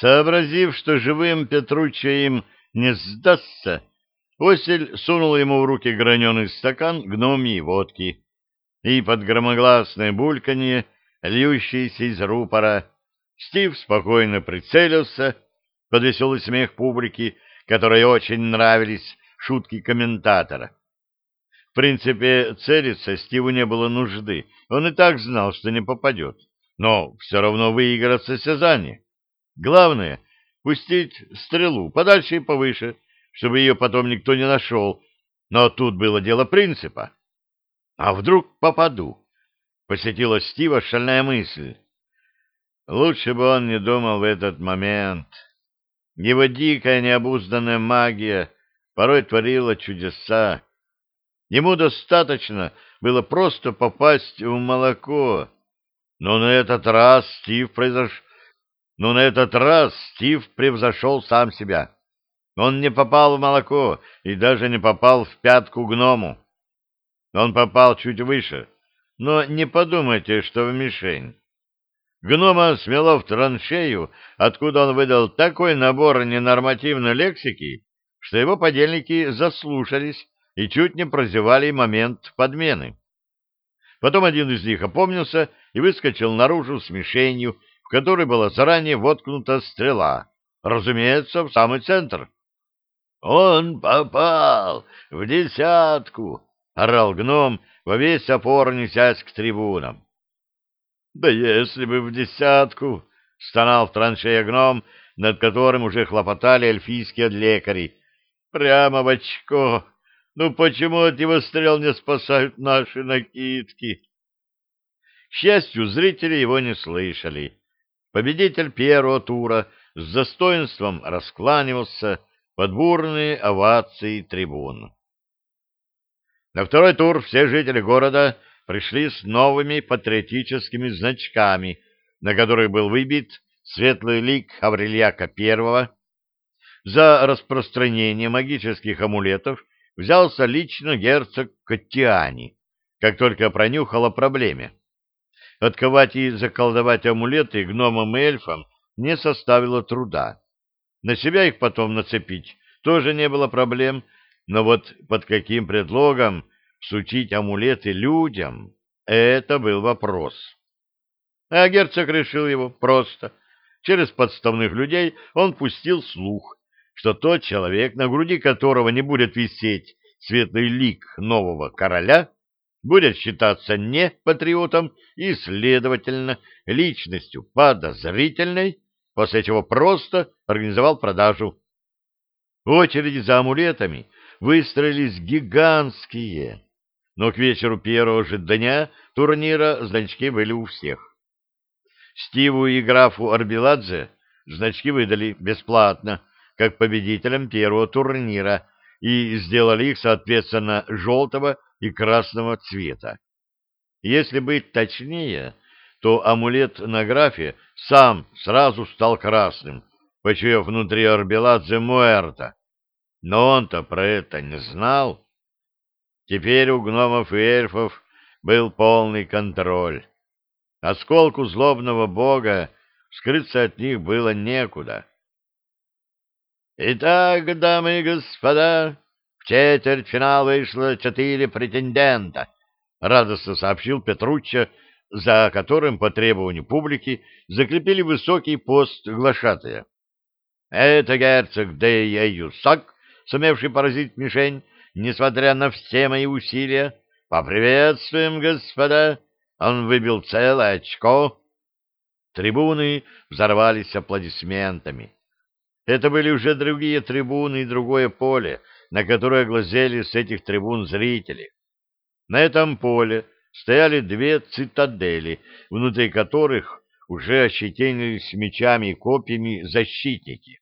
Сообразив, что живым Петруччо им не сдастся, Осель сунул ему в руки граненый стакан гномьей водки, и под громогласное бульканье, льющееся из рупора, Стив спокойно прицелился под веселый смех публики, которой очень нравились шутки комментатора. В принципе, целиться Стиву не было нужды, он и так знал, что не попадет, но все равно выиграть состязание. Главное — пустить стрелу подальше и повыше, чтобы ее потом никто не нашел, но тут было дело принципа. А вдруг попаду? Посетила Стива шальная мысль. Лучше бы он не думал в этот момент. Его дикая необузданная магия порой творила чудеса. Ему достаточно было просто попасть в молоко. Но на этот раз Стив произош... Но на этот раз Стив превзошел сам себя. Он не попал в молоко и даже не попал в пятку гному. Он попал чуть выше, но не подумайте, что в мишень. Гнома смело в траншею, откуда он выдал такой набор ненормативной лексики, что его подельники заслушались и чуть не прозевали момент подмены. Потом один из них опомнился и выскочил наружу с мишенью, в которой была заранее воткнута стрела, разумеется, в самый центр. «Он попал в десятку!» — орал гном, во весь опор несясь к трибунам. «Да если бы в десятку!» — стонал в траншея гном, над которым уже хлопотали эльфийские лекари. «Прямо в очко! Ну почему от его стрел не спасают наши накидки?» К счастью, зрители его не слышали. Победитель первого тура с достоинством раскланивался, под бурные овации трибун. На второй тур все жители города пришли с новыми патриотическими значками, на которых был выбит светлый лик Аврельяка I. За распространение магических амулетов взялся лично герцог Каттиани, как только пронюхал о проблеме. Отковать и заколдовать амулеты гномам и эльфам не составило труда. На себя их потом нацепить тоже не было проблем, но вот под каким предлогом всучить амулеты людям — это был вопрос. А герцог решил его просто. Через подставных людей он пустил слух, что тот человек, на груди которого не будет висеть светлый лик нового короля, будет считаться не патриотом и, следовательно, личностью подозрительной, после чего просто организовал продажу. Очереди за амулетами выстроились гигантские, но к вечеру первого же дня турнира значки были у всех. Стиву и графу Арбеладзе значки выдали бесплатно, как победителям первого турнира, и сделали их, соответственно, желтого и красного цвета. Если быть точнее, то амулет на графе сам сразу стал красным, почуяв внутри Арбеладзе Муэрта. Но он-то про это не знал. Теперь у гномов и эльфов был полный контроль. Осколку злобного бога скрыться от них было некуда. Итак, дамы и господа, в четвертьфинал вышло четыре претендента, — радостно сообщил Петруччо, за которым по требованию публики закрепили высокий пост глашатая. Это герцог Дея Юсак, сумевший поразить мишень, несмотря на все мои усилия. Поприветствуем, господа! Он выбил целое очко. Трибуны взорвались аплодисментами. Это были уже другие трибуны и другое поле, на которое глазели с этих трибун зрители. На этом поле стояли две цитадели, внутри которых уже ощетинились мечами и копьями защитники.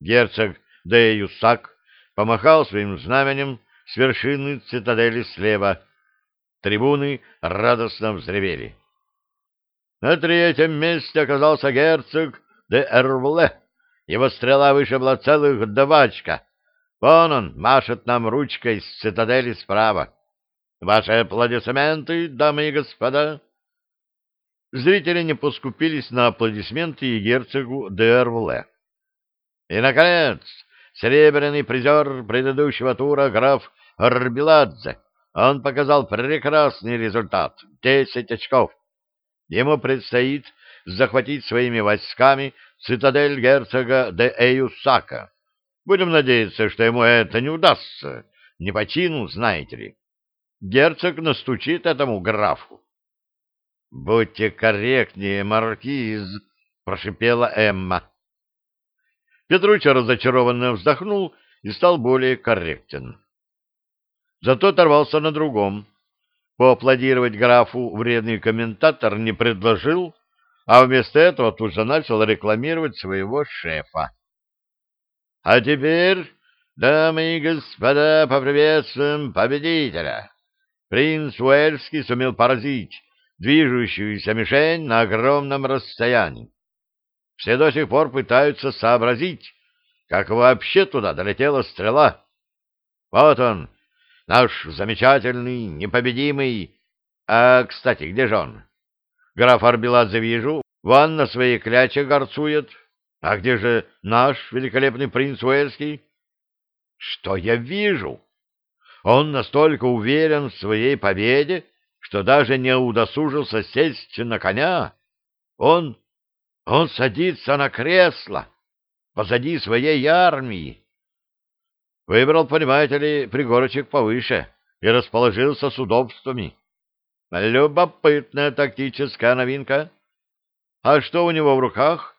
Герцог де Юсак помахал своим знаменем с вершины цитадели слева. Трибуны радостно взревели. На третьем месте оказался герцог де Эрвле. Его стрела вышибла целых два очка. Вон он машет нам ручкой с цитадели справа. Ваши аплодисменты, дамы и господа. Зрители не поскупились на аплодисменты и герцогу де И, наконец, серебряный призер предыдущего тура граф Арбеладзе. Он показал прекрасный результат — десять очков. Ему предстоит захватить своими войсками цитадель герцога де Эюсака. Будем надеяться, что ему это не удастся. Не по чину, знаете ли. Герцог настучит этому графу. — Будьте корректнее, маркиз, — прошипела Эмма. Петруча разочарованно вздохнул и стал более корректен. Зато оторвался на другом. Поаплодировать графу вредный комментатор не предложил, а вместо этого тут же начал рекламировать своего шефа. — А теперь, дамы и господа, поприветствуем победителя. Принц Уэльский сумел поразить движущуюся мишень на огромном расстоянии. Все до сих пор пытаются сообразить, как вообще туда долетела стрела. Вот он, наш замечательный, непобедимый... А, кстати, где же он? Граф Арбеладзе вижу, вон на своей кляче горцует. А где же наш великолепный принц Уэльский? Что я вижу? Он настолько уверен в своей победе, что даже не удосужился сесть на коня. Он... он садится на кресло позади своей армии. Выбрал, понимаете ли, пригорочек повыше и расположился с удобствами. Любопытная тактическая новинка. А что у него в руках?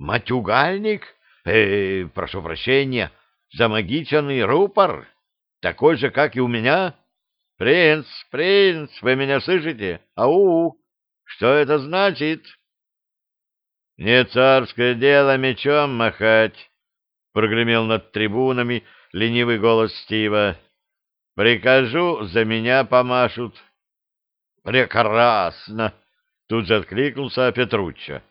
Матюгальник? Э, прошу прощения, замагиченный рупор? Такой же, как и у меня? Принц, принц, вы меня слышите? Ау! Что это значит? Не царское дело мечом махать, прогремел над трибунами ленивый голос Стива. Прикажу, за меня помашут. Прекрасно! Тут же откликнулся Петруччо.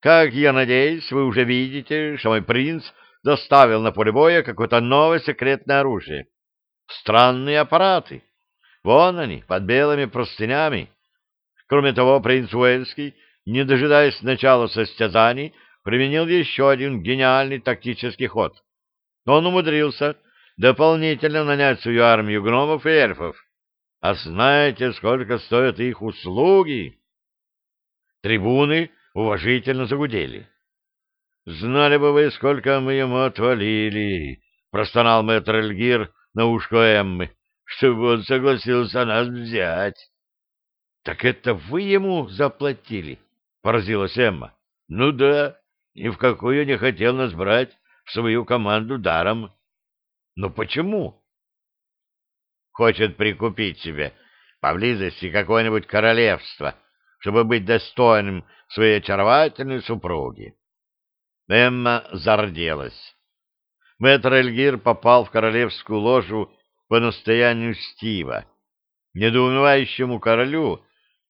Как я надеюсь, вы уже видите, что мой принц доставил на поле боя какое-то новое секретное оружие. Странные аппараты. Вон они, под белыми простынями. Кроме того, принц Уэльский, не дожидаясь начала состязаний, применил еще один гениальный тактический ход. Он умудрился дополнительно нанять свою армию гномов и эльфов. А знаете, сколько стоят их услуги? Трибуны уважительно загудели. Знали бы вы, сколько мы ему отвалили, — простонал мэтр Эльгир на ушко Эммы, — чтобы он согласился нас взять. — Так это вы ему заплатили? — поразилась Эмма. — Ну да, ни в какую не хотел нас брать в свою команду даром. — Но почему? — Хочет прикупить себе поблизости какое-нибудь королевство, чтобы быть достойным своей очаровательной супруги. Эмма зарделась. Мэтр Эльгир попал в королевскую ложу по настоянию Стива. Недоумевающему королю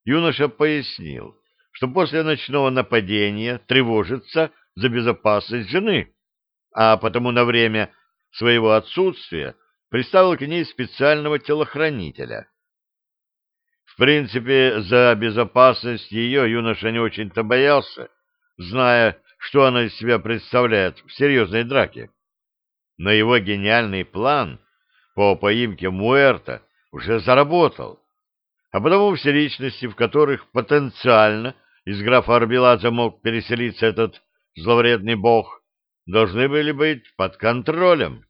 юноша пояснил, что после ночного нападения тревожится за безопасность жены, а потому на время своего отсутствия приставил к ней специального телохранителя. Принципе, за безопасность ее юноша не очень-то боялся, зная, что она из себя представляет в серьезной драке. Но его гениальный план по поимке Муэрта уже заработал, а потому все личности, в которых потенциально из графа Арбеладзе мог переселиться этот зловредный бог, должны были быть под контролем.